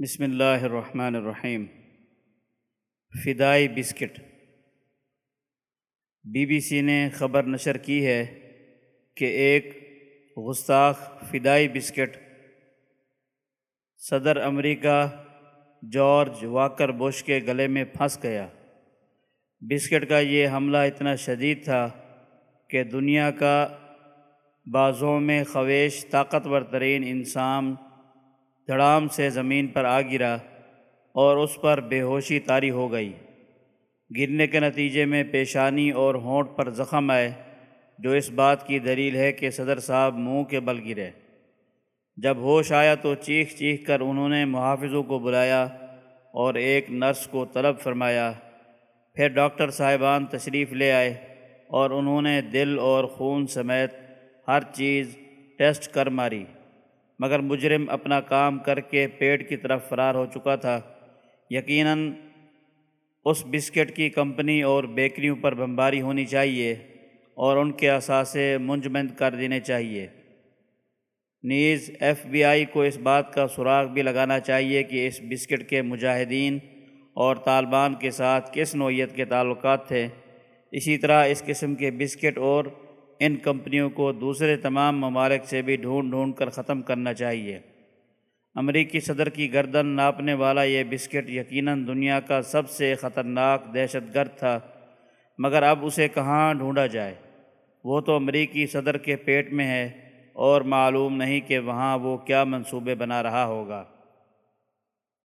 بسم اللہ الرحمن الرحیم۔ فدائی بسکٹ۔ بی بی سی نے خبر نشر کی ہے کہ ایک گستاخ فدائی بسکٹ صدر امریکہ جارج واکر بش کے گلے میں پھنس گیا۔ بسکٹ کا یہ حملہ اتنا شدید تھا کہ دنیا کا بازوں میں خویش طاقتور ترین انسان دھڑام سے زمین پر آ گرا اور اس پر بے ہوشی طاری ہو گئی۔ گرنے کے نتیجے میں پیشانی اور ہونٹ پر زخم آئے، جو اس بات کی دلیل ہے کہ صدر صاحب منہ کے بل گرے۔ جب ہوش آیا تو چیخ چیخ کر انہوں نے محافظوں کو بلایا اور ایک نرس کو طلب فرمایا۔ پھر ڈاکٹر صاحبان تشریف لے آئے اور انہوں نے دل اور خون سمیت ہر چیز ٹیسٹ کر ماری۔ مگر مجرم اپنا کام کر کے پیٹ کی طرف فرار ہو چکا تھا۔ یقیناً اس بسکٹ کی کمپنی اور بیکریوں پر بمباری ہونی چاہیے اور ان کے اثاثے منجمند کر دینے چاہیے۔ نیز ایف بی آئی کو اس بات کا سراغ بھی لگانا چاہیے کہ اس بسکٹ کے مجاہدین اور طالبان کے ساتھ کس نوعیت کے تعلقات تھے۔ اسی طرح اس قسم کے بسکٹ اور ان کمپنیوں کو دوسرے تمام ممالک سے بھی ڈھونڈ ڈھونڈ کر ختم کرنا چاہیے۔ امریکی صدر کی گردن ناپنے والا یہ بسکٹ یقیناً دنیا کا سب سے خطرناک دہشت گرد تھا، مگر اب اسے کہاں ڈھونڈا جائے؟ وہ تو امریکی صدر کے پیٹ میں ہے اور معلوم نہیں کہ وہاں وہ کیا منصوبے بنا رہا ہوگا۔